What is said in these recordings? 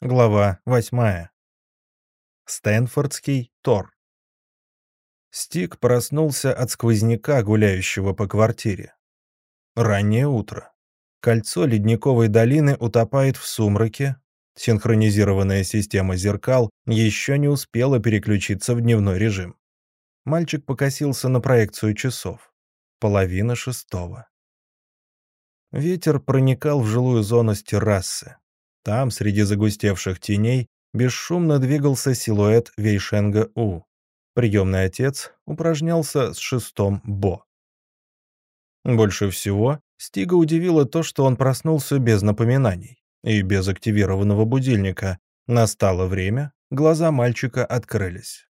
Глава 8. Стэнфордский Тор. Стик проснулся от сквозняка, гуляющего по квартире. Раннее утро. Кольцо ледниковой долины утопает в сумраке. Синхронизированная система зеркал еще не успела переключиться в дневной режим. Мальчик покосился на проекцию часов. Половина шестого. Ветер проникал в жилую зону с террасы. Там, среди загустевших теней, бесшумно двигался силуэт Вейшенга У. Приемный отец упражнялся с шестом Бо. Больше всего Стига удивило то, что он проснулся без напоминаний и без активированного будильника. Настало время, глаза мальчика открылись.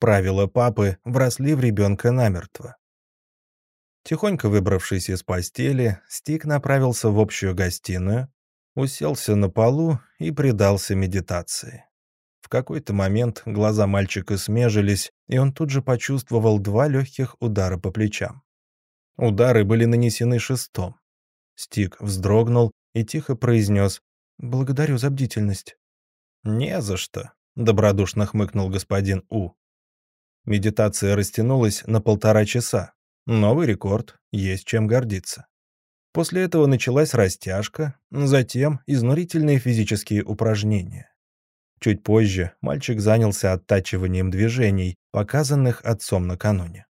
Правила папы вросли в ребенка намертво. Тихонько выбравшись из постели, Стик направился в общую гостиную, уселся на полу и предался медитации. В какой-то момент глаза мальчика смежились, и он тут же почувствовал два легких удара по плечам. Удары были нанесены шестом. Стик вздрогнул и тихо произнес «Благодарю за бдительность». «Не за что», — добродушно хмыкнул господин У. Медитация растянулась на полтора часа. Новый рекорд, есть чем гордиться. После этого началась растяжка, затем изнурительные физические упражнения. Чуть позже мальчик занялся оттачиванием движений, показанных отцом накануне.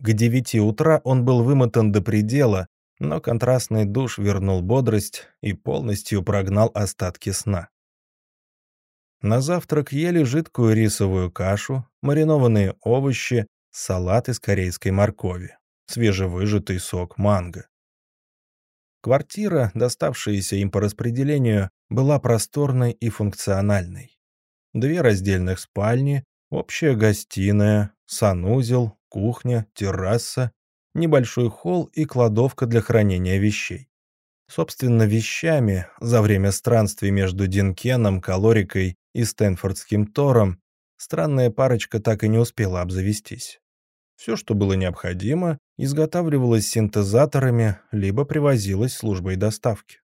К девяти утра он был вымотан до предела, но контрастный душ вернул бодрость и полностью прогнал остатки сна. На завтрак ели жидкую рисовую кашу, маринованные овощи, салат из корейской моркови, свежевыжатый сок манго. Квартира, доставшаяся им по распределению, была просторной и функциональной. Две раздельных спальни, общая гостиная, санузел, кухня, терраса, небольшой холл и кладовка для хранения вещей. Собственно, вещами за время странствий между Динкеном, Калорикой и Стэнфордским Тором странная парочка так и не успела обзавестись. Все, что было необходимо, изготавливалось синтезаторами, либо привозилось службой доставки.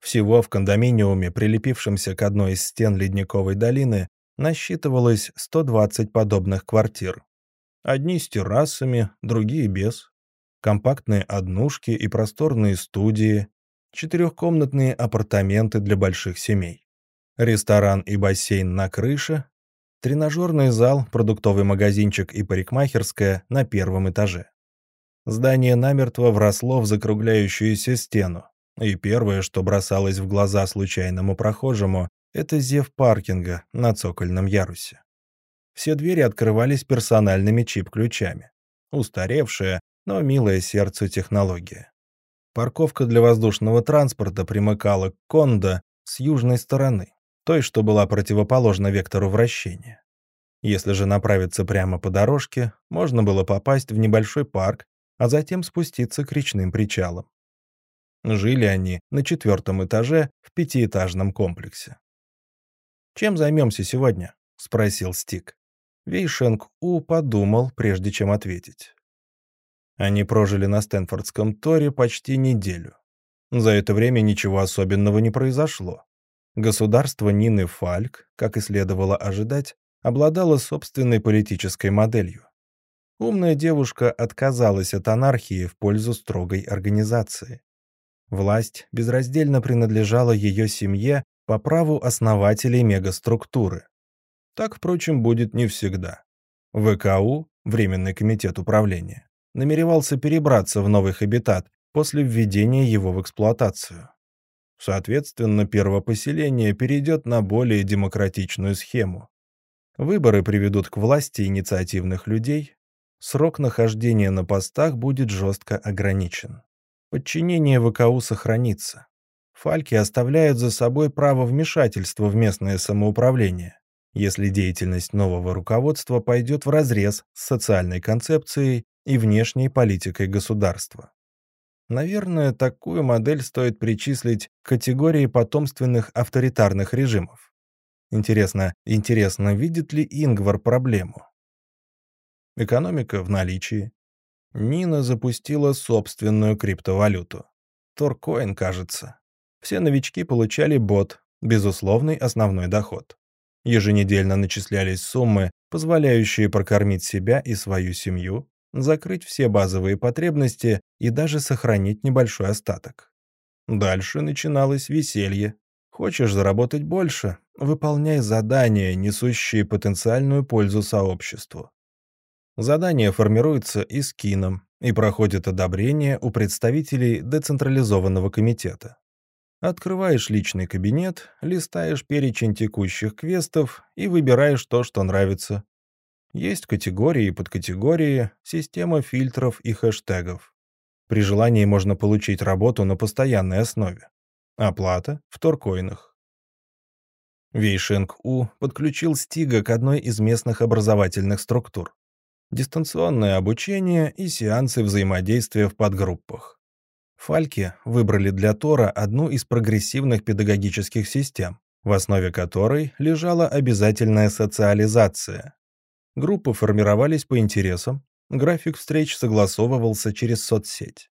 Всего в кондоминиуме, прилепившемся к одной из стен Ледниковой долины, насчитывалось 120 подобных квартир. Одни с террасами, другие без. Компактные однушки и просторные студии, четырехкомнатные апартаменты для больших семей. Ресторан и бассейн на крыше, Тренажерный зал, продуктовый магазинчик и парикмахерская на первом этаже. Здание намертво вросло в закругляющуюся стену, и первое, что бросалось в глаза случайному прохожему, это зев паркинга на цокольном ярусе. Все двери открывались персональными чип-ключами. Устаревшая, но милая сердцу технология. Парковка для воздушного транспорта примыкала к кондо с южной стороны той, что была противоположна вектору вращения. Если же направиться прямо по дорожке, можно было попасть в небольшой парк, а затем спуститься к речным причалам. Жили они на четвертом этаже в пятиэтажном комплексе. «Чем займемся сегодня?» — спросил Стик. Вейшенг У подумал, прежде чем ответить. Они прожили на Стэнфордском Торе почти неделю. За это время ничего особенного не произошло. Государство Нины Фальк, как и следовало ожидать, обладало собственной политической моделью. Умная девушка отказалась от анархии в пользу строгой организации. Власть безраздельно принадлежала ее семье по праву основателей мегаструктуры. Так, впрочем, будет не всегда. ВКУ, Временный комитет управления, намеревался перебраться в новый хабитат после введения его в эксплуатацию. Соответственно, первопоселение перейдет на более демократичную схему. Выборы приведут к власти инициативных людей, срок нахождения на постах будет жестко ограничен. Подчинение ВКУ сохранится. Фальки оставляют за собой право вмешательства в местное самоуправление, если деятельность нового руководства пойдет вразрез с социальной концепцией и внешней политикой государства. Наверное, такую модель стоит причислить к категории потомственных авторитарных режимов. Интересно, интересно, видит ли Ингвар проблему? Экономика в наличии. Нина запустила собственную криптовалюту. Торкоин, кажется. Все новички получали бот, безусловный основной доход. Еженедельно начислялись суммы, позволяющие прокормить себя и свою семью, закрыть все базовые потребности и даже сохранить небольшой остаток. Дальше начиналось веселье. Хочешь заработать больше? Выполняй задания, несущие потенциальную пользу сообществу. Задание формируется искином и проходит одобрение у представителей децентрализованного комитета. Открываешь личный кабинет, листаешь перечень текущих квестов и выбираешь то, что нравится. Есть категории и подкатегории, система фильтров и хэштегов. При желании можно получить работу на постоянной основе. Оплата в торкоинах. Вейшенг У подключил Стига к одной из местных образовательных структур. Дистанционное обучение и сеансы взаимодействия в подгруппах. Фальки выбрали для Тора одну из прогрессивных педагогических систем, в основе которой лежала обязательная социализация. Группы формировались по интересам, график встреч согласовывался через соцсеть.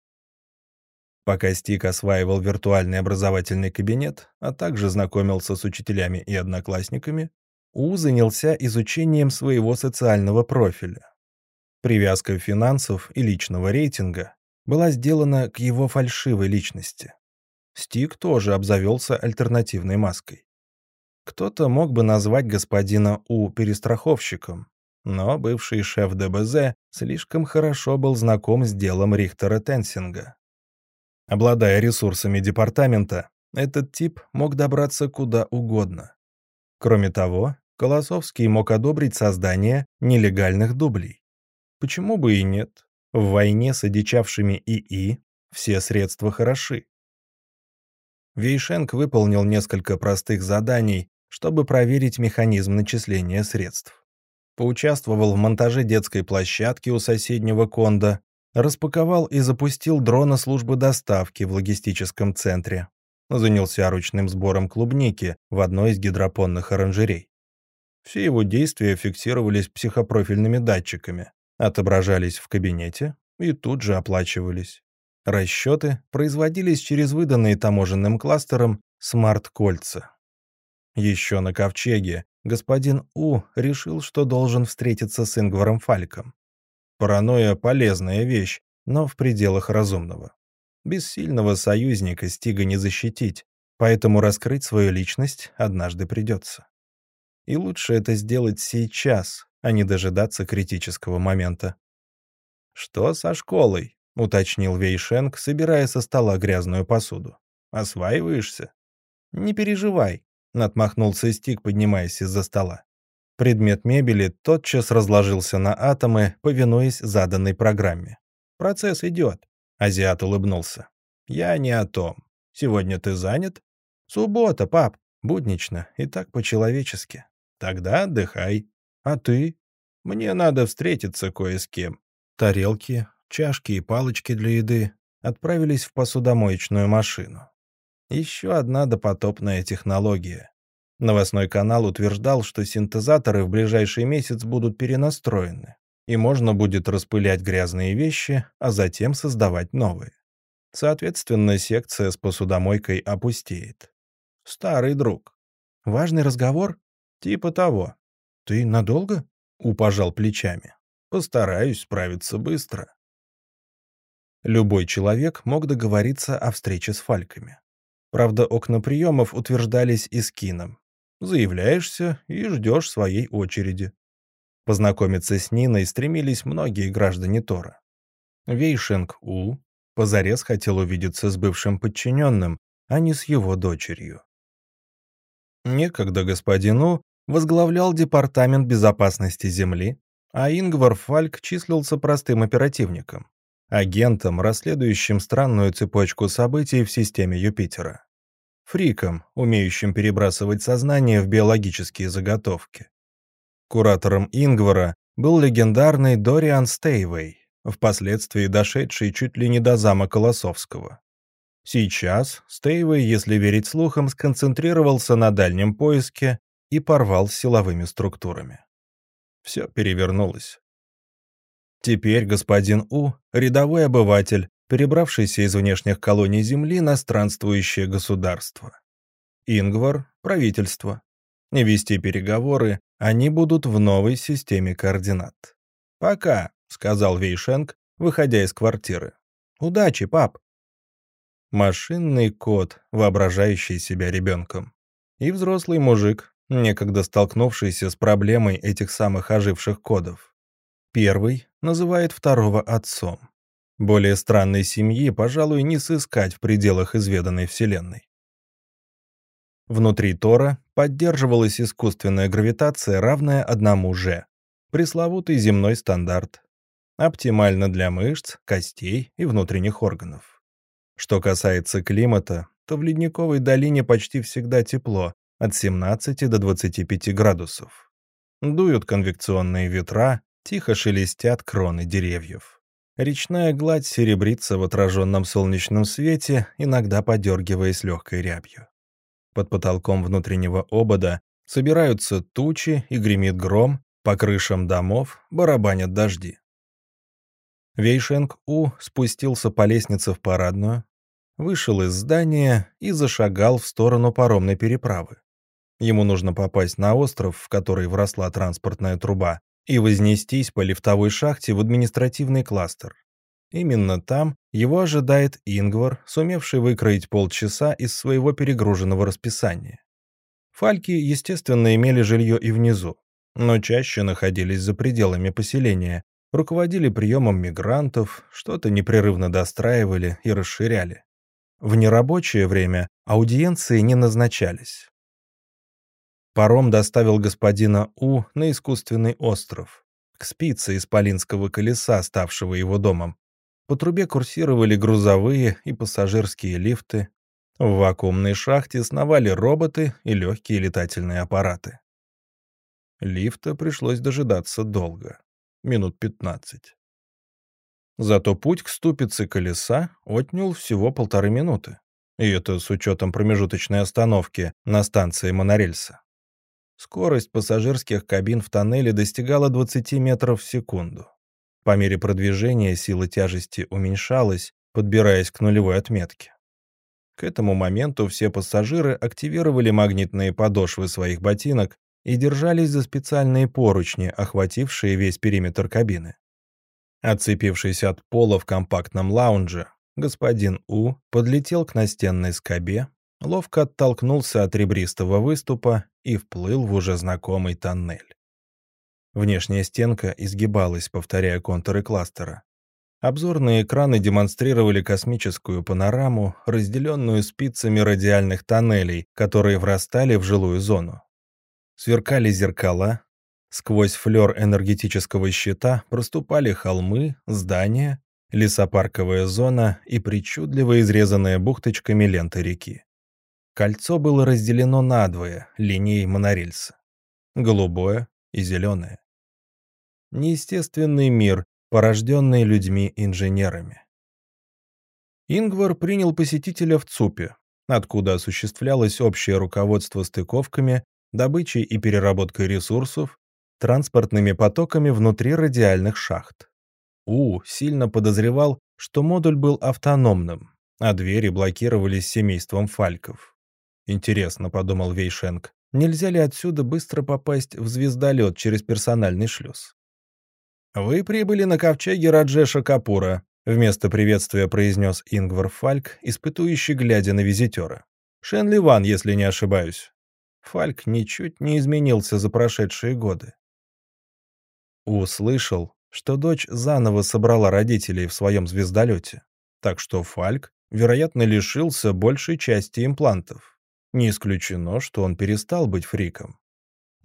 Пока Стик осваивал виртуальный образовательный кабинет, а также знакомился с учителями и одноклассниками, У занялся изучением своего социального профиля. Привязка финансов и личного рейтинга была сделана к его фальшивой личности. Стик тоже обзавелся альтернативной маской. Кто-то мог бы назвать господина У перестраховщиком, но бывший шеф ДБЗ слишком хорошо был знаком с делом Рихтера Тенсинга. Обладая ресурсами департамента, этот тип мог добраться куда угодно. Кроме того, Колосовский мог одобрить создание нелегальных дублей. Почему бы и нет? В войне с одичавшими ИИ все средства хороши. Вейшенк выполнил несколько простых заданий, чтобы проверить механизм начисления средств. Поучаствовал в монтаже детской площадки у соседнего конда, распаковал и запустил дрона службы доставки в логистическом центре. Занялся ручным сбором клубники в одной из гидропонных оранжерей. Все его действия фиксировались психопрофильными датчиками, отображались в кабинете и тут же оплачивались. Расчеты производились через выданные таможенным кластером смарт-кольца. Еще на ковчеге господин У решил, что должен встретиться с Ингваром Фальком. Паранойя — полезная вещь, но в пределах разумного. Без сильного союзника Стига не защитить, поэтому раскрыть свою личность однажды придется. И лучше это сделать сейчас, а не дожидаться критического момента. «Что со школой?» — уточнил Вейшенг, собирая со стола грязную посуду. «Осваиваешься?» «Не переживай», — отмахнулся Стик, поднимаясь из-за стола. Предмет мебели тотчас разложился на атомы, повинуясь заданной программе. «Процесс идет», — азиат улыбнулся. «Я не о том. Сегодня ты занят?» «Суббота, пап. Буднично и так по-человечески. Тогда отдыхай. А ты? Мне надо встретиться кое с кем. Тарелки, чашки и палочки для еды отправились в посудомоечную машину. Еще одна допотопная технология. Новостной канал утверждал, что синтезаторы в ближайший месяц будут перенастроены, и можно будет распылять грязные вещи, а затем создавать новые. Соответственно, секция с посудомойкой опустеет. Старый друг. Важный разговор? Типа того. «Ты надолго?» — упожал плечами. «Постараюсь справиться быстро». Любой человек мог договориться о встрече с фальками. Правда, окна приемов утверждались и скином. Заявляешься и ждешь своей очереди. Познакомиться с Ниной стремились многие граждане Тора. Вейшенг У позарез хотел увидеться с бывшим подчиненным, а не с его дочерью. Некогда господину возглавлял Департамент безопасности Земли, а Ингвар Фальк числился простым оперативником, агентом, расследующим странную цепочку событий в системе Юпитера, фриком, умеющим перебрасывать сознание в биологические заготовки. Куратором Ингвара был легендарный Дориан Стейвей, впоследствии дошедший чуть ли не до зама Колосовского. Сейчас Стейвей, если верить слухам, сконцентрировался на дальнем поиске и порвал с силовыми структурами. Все перевернулось. Теперь господин У — рядовой обыватель, перебравшийся из внешних колоний Земли на странствующее государство. Ингвар — правительство. И вести переговоры они будут в новой системе координат. «Пока», — сказал Вейшенк, выходя из квартиры. «Удачи, пап!» Машинный кот, воображающий себя ребенком. И взрослый мужик, некогда столкнувшийся с проблемой этих самых оживших кодов. Первый называет второго отцом. Более странной семьи, пожалуй, не сыскать в пределах изведанной Вселенной. Внутри Тора поддерживалась искусственная гравитация, равная одному же. Пресловутый земной стандарт. Оптимально для мышц, костей и внутренних органов. Что касается климата, то в ледниковой долине почти всегда тепло, от 17 до 25 градусов. Дуют конвекционные ветра, тихо шелестят кроны деревьев. Речная гладь серебрится в отраженном солнечном свете, иногда подергиваясь легкой рябью. Под потолком внутреннего обода собираются тучи и гремит гром, по крышам домов барабанят дожди. Вейшенг-У спустился по лестнице в парадную, вышел из здания и зашагал в сторону паромной переправы. Ему нужно попасть на остров, в который вросла транспортная труба, и вознестись по лифтовой шахте в административный кластер. Именно там его ожидает Ингвар, сумевший выкроить полчаса из своего перегруженного расписания. Фальки, естественно, имели жилье и внизу, но чаще находились за пределами поселения, руководили приемом мигрантов, что-то непрерывно достраивали и расширяли. В нерабочее время аудиенции не назначались. Паром доставил господина У на искусственный остров, к спице исполинского колеса, ставшего его домом, по трубе курсировали грузовые и пассажирские лифты. В вакуумной шахте сновали роботы и легкие летательные аппараты. Лифта пришлось дожидаться долго. Минут пятнадцать. Зато путь к ступице колеса отнял всего полторы минуты. И это с учетом промежуточной остановки на станции монорельса. Скорость пассажирских кабин в тоннеле достигала 20 метров в секунду. По мере продвижения сила тяжести уменьшалась, подбираясь к нулевой отметке. К этому моменту все пассажиры активировали магнитные подошвы своих ботинок и держались за специальные поручни, охватившие весь периметр кабины. Отцепившись от пола в компактном лаунже, господин У подлетел к настенной скобе, ловко оттолкнулся от ребристого выступа и вплыл в уже знакомый тоннель. Внешняя стенка изгибалась, повторяя контуры кластера. Обзорные экраны демонстрировали космическую панораму, разделенную спицами радиальных тоннелей, которые врастали в жилую зону. Сверкали зеркала, сквозь флер энергетического щита проступали холмы, здания, лесопарковая зона и причудливо изрезанная бухточками лента реки. Кольцо было разделено надвое линией монорельса. Голубое и зеленое неестественный мир, порожденный людьми-инженерами. Ингвар принял посетителя в ЦУПе, откуда осуществлялось общее руководство стыковками, добычей и переработкой ресурсов, транспортными потоками внутри радиальных шахт. У сильно подозревал, что модуль был автономным, а двери блокировались семейством фальков. «Интересно», — подумал Вейшенк, — «нельзя ли отсюда быстро попасть в звездолет через персональный шлюз?» «Вы прибыли на ковчеге Раджеша Капура», — вместо приветствия произнес Ингвар Фальк, испытующий глядя на визитера. «Шенли Ван, если не ошибаюсь». Фальк ничуть не изменился за прошедшие годы. Услышал, что дочь заново собрала родителей в своем звездолете, так что Фальк, вероятно, лишился большей части имплантов. Не исключено, что он перестал быть фриком.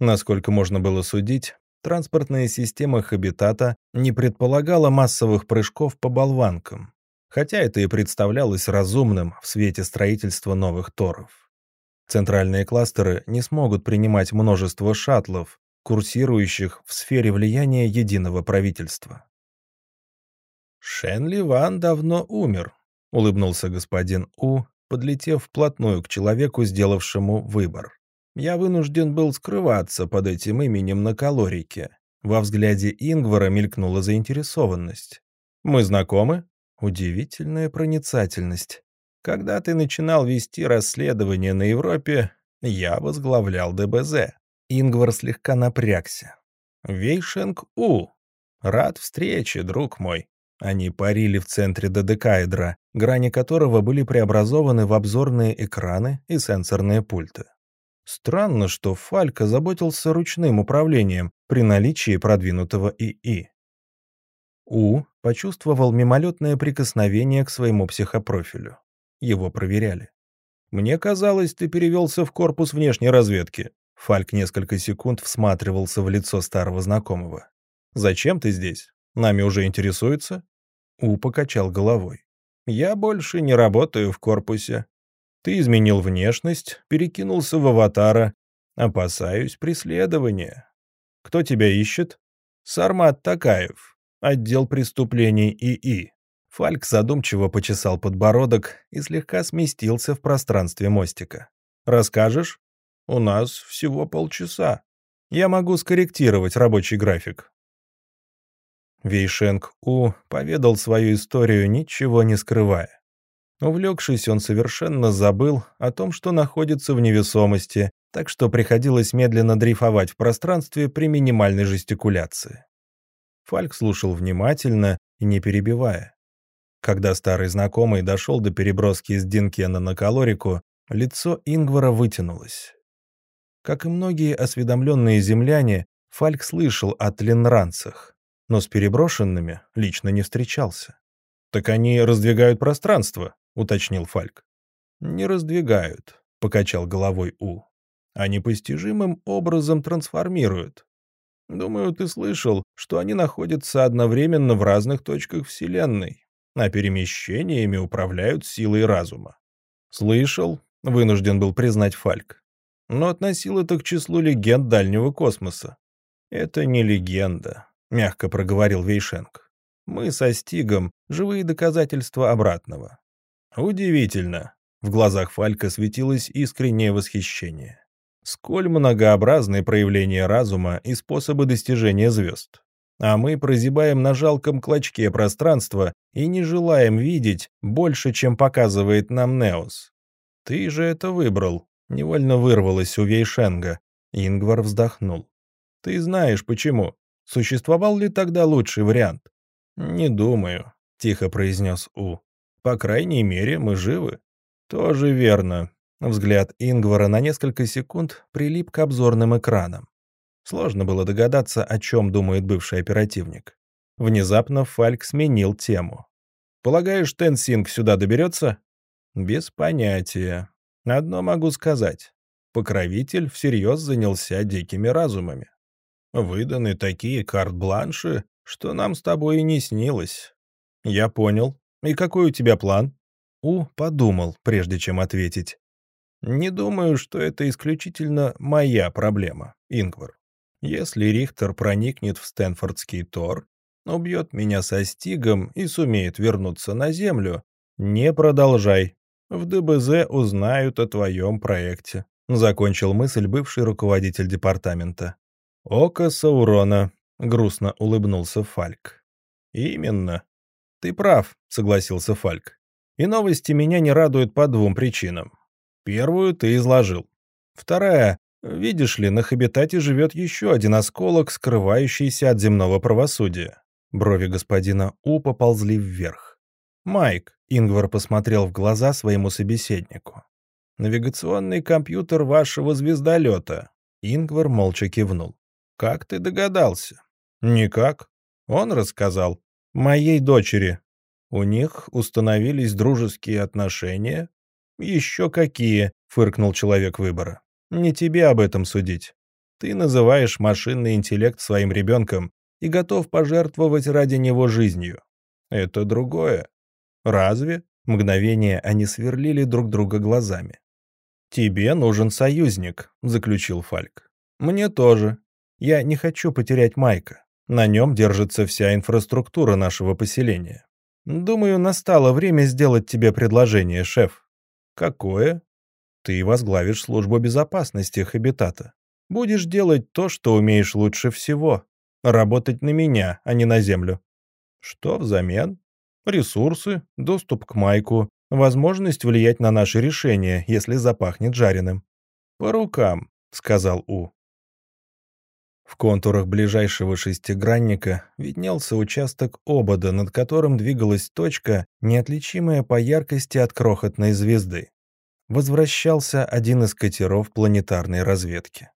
Насколько можно было судить, транспортная система Хабитата не предполагала массовых прыжков по болванкам, хотя это и представлялось разумным в свете строительства новых торов. Центральные кластеры не смогут принимать множество шаттлов, курсирующих в сфере влияния единого правительства. «Шен Ван давно умер», — улыбнулся господин У, подлетев вплотную к человеку, сделавшему выбор. Я вынужден был скрываться под этим именем на калорике. Во взгляде Ингвара мелькнула заинтересованность. «Мы знакомы?» Удивительная проницательность. Когда ты начинал вести расследование на Европе, я возглавлял ДБЗ. Ингвар слегка напрягся. Вейшенг У. Рад встрече, друг мой. Они парили в центре додекаэдра, грани которого были преобразованы в обзорные экраны и сенсорные пульты. Странно, что Фалька заботился ручным управлением при наличии продвинутого ИИ. У почувствовал мимолетное прикосновение к своему психопрофилю. Его проверяли. «Мне казалось, ты перевелся в корпус внешней разведки». Фальк несколько секунд всматривался в лицо старого знакомого. «Зачем ты здесь? Нами уже интересуются?» У покачал головой. «Я больше не работаю в корпусе. Ты изменил внешность, перекинулся в аватара. Опасаюсь преследования. Кто тебя ищет? Сармат Такаев, отдел преступлений ИИ». Фальк задумчиво почесал подбородок и слегка сместился в пространстве мостика. «Расскажешь? У нас всего полчаса. Я могу скорректировать рабочий график. Вейшенг У поведал свою историю, ничего не скрывая. Увлекшись, он совершенно забыл о том, что находится в невесомости, так что приходилось медленно дрейфовать в пространстве при минимальной жестикуляции. Фальк слушал внимательно и не перебивая. Когда старый знакомый дошел до переброски из Динкена на калорику, лицо Ингвара вытянулось. Как и многие осведомленные земляне, Фальк слышал о тленранцах, но с переброшенными лично не встречался. «Так они раздвигают пространство», — уточнил Фальк. «Не раздвигают», — покачал головой У. «А непостижимым образом трансформируют. Думаю, ты слышал, что они находятся одновременно в разных точках Вселенной, а перемещениями управляют силой разума». «Слышал», — вынужден был признать Фальк. «Но относил это к числу легенд дальнего космоса». «Это не легенда», — мягко проговорил Вейшенг. «Мы со Стигом — живые доказательства обратного». «Удивительно». В глазах Фалька светилось искреннее восхищение. Сколь многообразны проявления разума и способы достижения звезд. А мы прозябаем на жалком клочке пространства и не желаем видеть больше, чем показывает нам Неос. Ты же это выбрал, невольно вырвалось у Вейшенга. Ингвар вздохнул. Ты знаешь почему. Существовал ли тогда лучший вариант? «Не думаю», — тихо произнес У. «По крайней мере, мы живы». «Тоже верно». Взгляд Ингвара на несколько секунд прилип к обзорным экранам. Сложно было догадаться, о чем думает бывший оперативник. Внезапно Фальк сменил тему. «Полагаешь, Тенсинг сюда доберется?» «Без понятия. Одно могу сказать. Покровитель всерьез занялся дикими разумами. Выданы такие карт-бланши, что нам с тобой и не снилось. Я понял. И какой у тебя план? У подумал, прежде чем ответить. Не думаю, что это исключительно моя проблема, Ингвар. Если Рихтер проникнет в Стэнфордский Тор, убьет меня со стигом и сумеет вернуться на Землю, не продолжай. В ДБЗ узнают о твоем проекте. Закончил мысль бывший руководитель департамента. «Око Саурона», — грустно улыбнулся Фальк. «Именно. Ты прав», — согласился Фальк. «И новости меня не радуют по двум причинам. Первую ты изложил. Вторая, видишь ли, на Хабитате живет еще один осколок, скрывающийся от земного правосудия». Брови господина У поползли вверх. «Майк», — Ингвар посмотрел в глаза своему собеседнику. «Навигационный компьютер вашего звездолета». Ингвар молча кивнул. «Как ты догадался?» «Никак. Он рассказал. Моей дочери. У них установились дружеские отношения?» «Еще какие», — фыркнул человек выбора. «Не тебе об этом судить. Ты называешь машинный интеллект своим ребенком и готов пожертвовать ради него жизнью. Это другое. Разве?» Мгновение они сверлили друг друга глазами. «Тебе нужен союзник», — заключил Фальк. «Мне тоже. Я не хочу потерять Майка. На нем держится вся инфраструктура нашего поселения. Думаю, настало время сделать тебе предложение, шеф. Какое? Ты возглавишь службу безопасности Хабитата. Будешь делать то, что умеешь лучше всего. Работать на меня, а не на Землю. Что взамен? Ресурсы, доступ к Майку, Возможность влиять на наши решения, если запахнет жареным. «По рукам», — сказал У. В контурах ближайшего шестигранника виднелся участок обода, над которым двигалась точка, неотличимая по яркости от крохотной звезды. Возвращался один из катеров планетарной разведки.